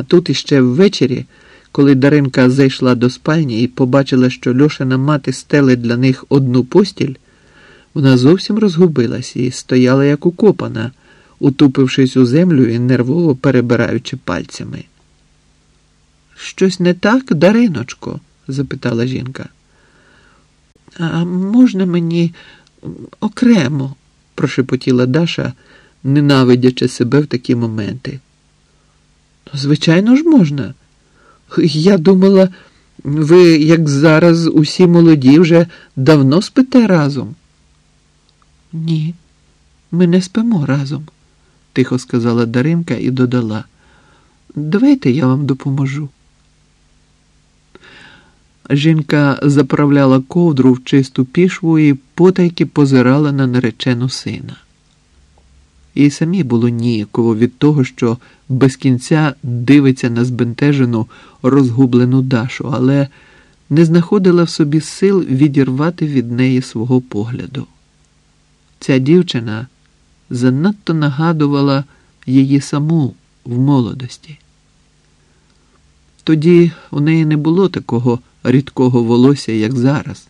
А тут іще ввечері, коли Даринка зайшла до спальні і побачила, що Льошина мати стелить для них одну постіль, вона зовсім розгубилась і стояла як укопана, утупившись у землю і нервово перебираючи пальцями. Щось не так, Дариночко? запитала жінка. А можна мені окремо? прошепотіла Даша, ненавидячи себе в такі моменти. Звичайно ж, можна. Я думала, ви, як зараз, усі молоді вже давно спите разом. Ні, ми не спимо разом, тихо сказала Даринка і додала. Давайте я вам допоможу. Жінка заправляла ковдру в чисту пішву і потайки позирала на наречену сина. І самі було ніяково від того, що без кінця дивиться на збентежену, розгублену Дашу, але не знаходила в собі сил відірвати від неї свого погляду. Ця дівчина занадто нагадувала її саму в молодості. Тоді у неї не було такого рідкого волосся, як зараз.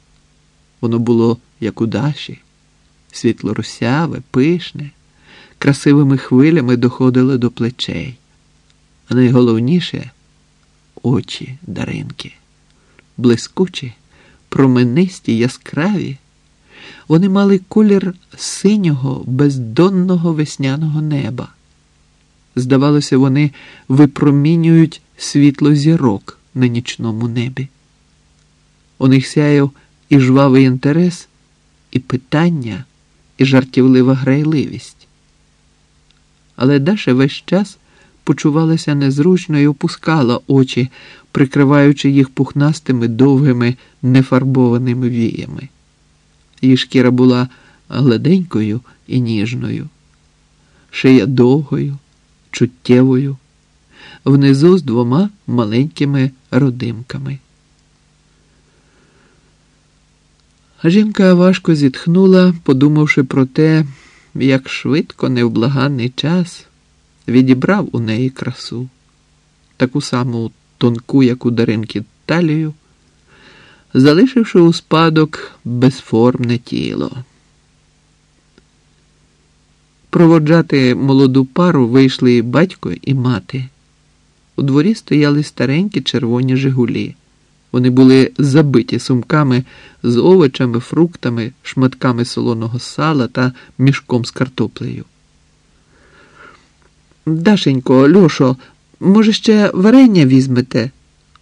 Воно було як у Даші, світло-русяве, пишне, красивими хвилями доходило до плечей. А найголовніше очі Даринки, блискучі, променисті, яскраві. Вони мали колір синього, бездонного весняного неба. Здавалося, вони випромінюють світло зірок на нічному небі. У них сяяв і жвавий інтерес, і питання, і жартівлива грайливість. Але Даша весь час почувалася незручно і опускала очі, прикриваючи їх пухнастими довгими нефарбованими віями. Її шкіра була гладенькою і ніжною, шия довгою, чуттєвою, внизу з двома маленькими родимками. Жінка важко зітхнула, подумавши про те, як швидко невблаганний час відібрав у неї красу, таку саму тонку, як у Даринки талію, залишивши у спадок безформне тіло. Проводжати молоду пару вийшли батько і мати. У дворі стояли старенькі червоні Жигулі. Вони були забиті сумками з овочами, фруктами, шматками солоного сала та мішком з картоплею. Дашенько, Льошо, може, ще варення візьмете?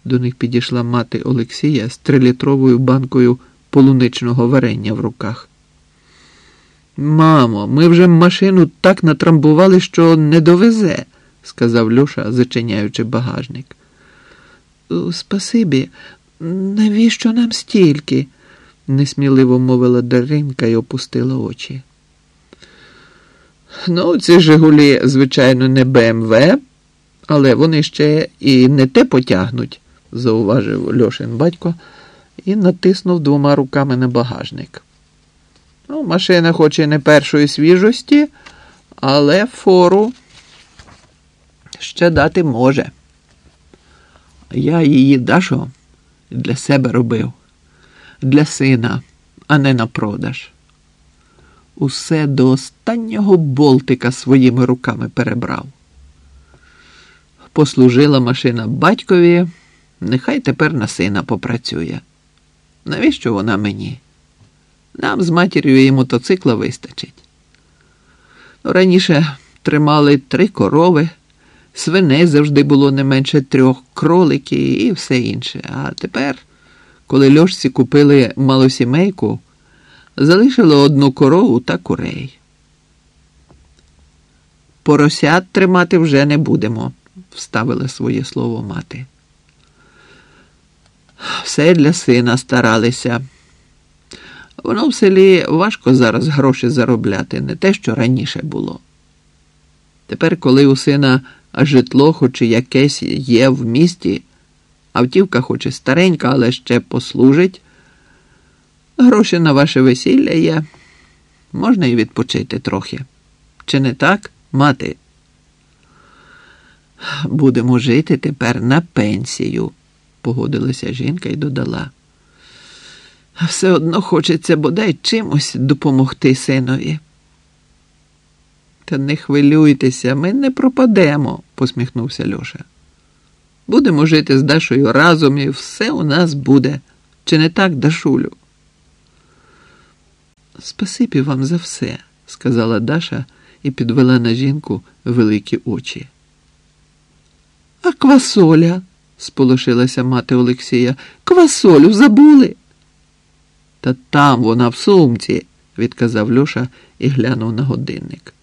До них підійшла мати Олексія з трилітровою банкою полуничного варення в руках. Мамо, ми вже машину так натрамбували, що не довезе, сказав Льоша, зачиняючи багажник. Спасибі, навіщо нам стільки? несміливо мовила Даринка і опустила очі. Ну, ці Жигулі, звичайно, не БМВ, але вони ще і не те потягнуть, зауважив Льошин батько і натиснув двома руками на багажник. Ну, машина хоч і не першої свіжості, але фору ще дати може. Я її Дашо для себе робив, для сина, а не на продаж. Усе до останнього болтика своїми руками перебрав. Послужила машина батькові, нехай тепер на сина попрацює. Навіщо вона мені? Нам з матір'ю і мотоцикла вистачить. Ну, раніше тримали три корови, свиней завжди було не менше трьох, кролики і все інше. А тепер, коли льошці купили малосімейку, залишили одну корову та курей. Поросят тримати вже не будемо, вставила своє слово мати. Все для сина старалися. Воно в селі важко зараз гроші заробляти, не те, що раніше було. Тепер, коли у сина житло, хоч і якесь є в місті, автівка хоч і старенька, але ще послужить, гроші на ваше весілля є, можна і відпочити трохи. Чи не так, мати? Будемо жити тепер на пенсію, погодилася жінка і додала. А все одно хочеться бодай чимось допомогти синові. Та не хвилюйтеся, ми не пропадемо, посміхнувся Льоша. Будемо жити з Дашою разом і все у нас буде. Чи не так, Дашулю? Спасибі вам за все, сказала Даша і підвела на жінку великі очі. А квасоля, сполошилася мати Олексія. Квасолю забули. Та там вона в сумці, відказав Льоша і глянув на годинник.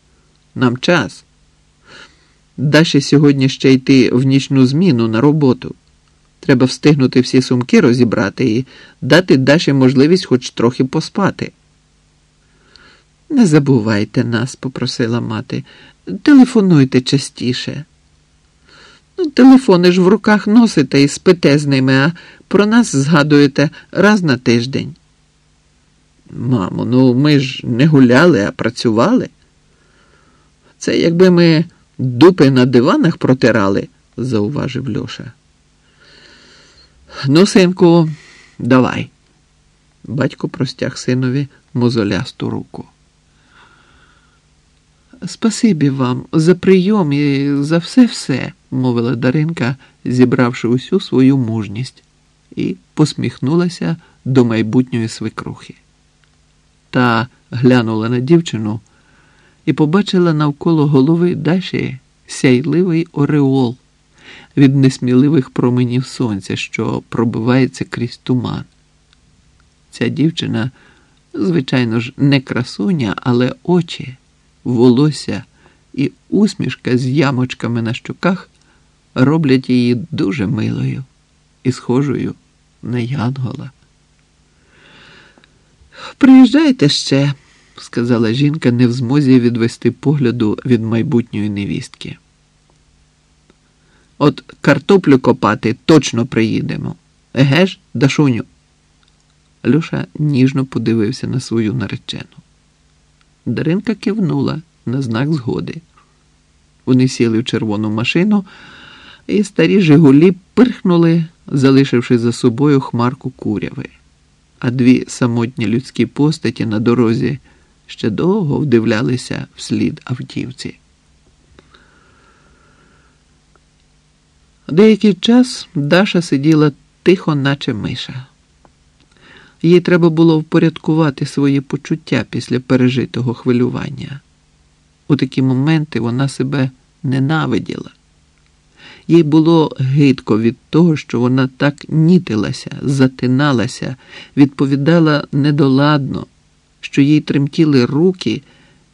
Нам час. Даші сьогодні ще йти в нічну зміну на роботу. Треба встигнути всі сумки розібрати і дати Даші можливість хоч трохи поспати. Не забувайте нас, попросила мати. Телефонуйте частіше. Ну, телефони ж в руках носите і спите з ними, а про нас згадуєте раз на тиждень. Мамо, ну ми ж не гуляли, а працювали. Це якби ми дупи на диванах протирали, зауважив Льоша. Ну, синку, давай. Батько простяг синові мозолясту руку. Спасибі вам за прийом і за все-все, мовила Даринка, зібравши усю свою мужність, і посміхнулася до майбутньої свекрухи. Та глянула на дівчину і побачила навколо голови Даші сяйливий ореол від несміливих променів сонця, що пробивається крізь туман. Ця дівчина, звичайно ж, не красуня, але очі, волосся і усмішка з ямочками на щоках роблять її дуже милою і схожою на Янгола. Приїжджайте ще, сказала жінка, не в змозі відвести погляду від майбутньої невістки. От картоплю копати точно приїдемо. Еге ж, Дашуню? Люша ніжно подивився на свою наречену. Даринка кивнула на знак згоди. Вони сіли в червону машину, і старі Жигулі пирхнули, залишивши за собою хмарку куряви, а дві самотні людські постаті на дорозі ще довго вдивлялися вслід автівці. Деякий час Даша сиділа тихо, наче миша. Їй треба було впорядкувати свої почуття після пережитого хвилювання. У такі моменти вона себе ненавиділа. Їй було гидко від того, що вона так нітилася, затиналася, відповідала недоладно, що їй тремтіли руки,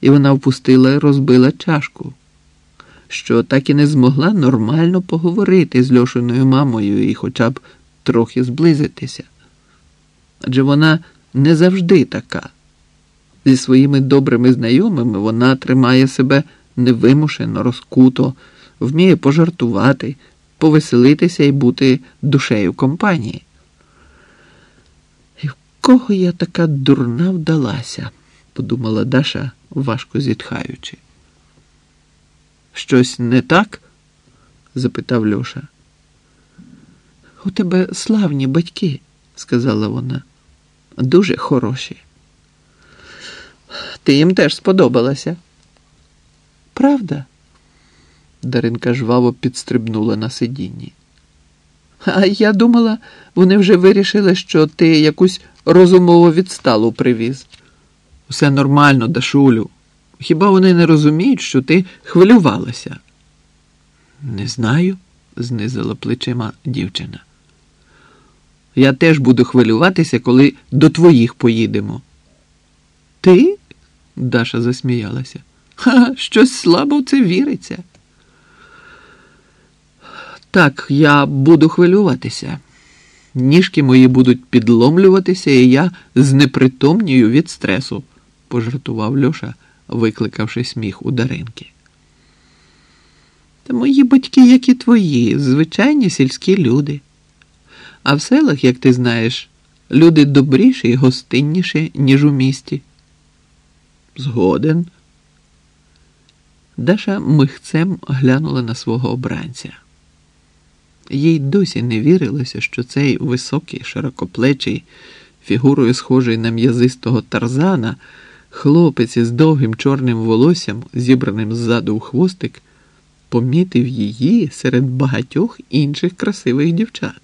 і вона впустила і розбила чашку що так і не змогла нормально поговорити з Льошиною мамою і хоча б трохи зблизитися. Адже вона не завжди така. Зі своїми добрими знайомими вона тримає себе невимушено, розкуто, вміє пожартувати, повеселитися і бути душею компанії. Кого я така дурна вдалася, подумала Даша, важко зітхаючи. Щось не так? запитав Льоша. У тебе славні батьки, сказала вона. Дуже хороші. Ти їм теж сподобалася. Правда? Даринка жваво підстрибнула на сидінні. А я думала, вони вже вирішили, що ти якусь розумову відсталу привіз. Все нормально, Дашулю. Хіба вони не розуміють, що ти хвилювалася? Не знаю, знизила плечима дівчина. Я теж буду хвилюватися, коли до твоїх поїдемо. Ти? Даша засміялася. Ха, щось слабо в це віриться. Так, я буду хвилюватися. Ніжки мої будуть підломлюватися, і я знепритомнію від стресу, пожартував Льоша викликавши сміх у Даринки. Та мої батьки, як і твої, звичайні сільські люди. А в селах, як ти знаєш, люди добріші і гостинніші, ніж у місті. Згоден. Даша михцем глянула на свого обранця. Їй досі не вірилося, що цей високий, широкоплечий, фігурою схожий на м'язистого тарзана, хлопець із довгим чорним волоссям, зібраним ззаду у хвостик, помітив її серед багатьох інших красивих дівчат.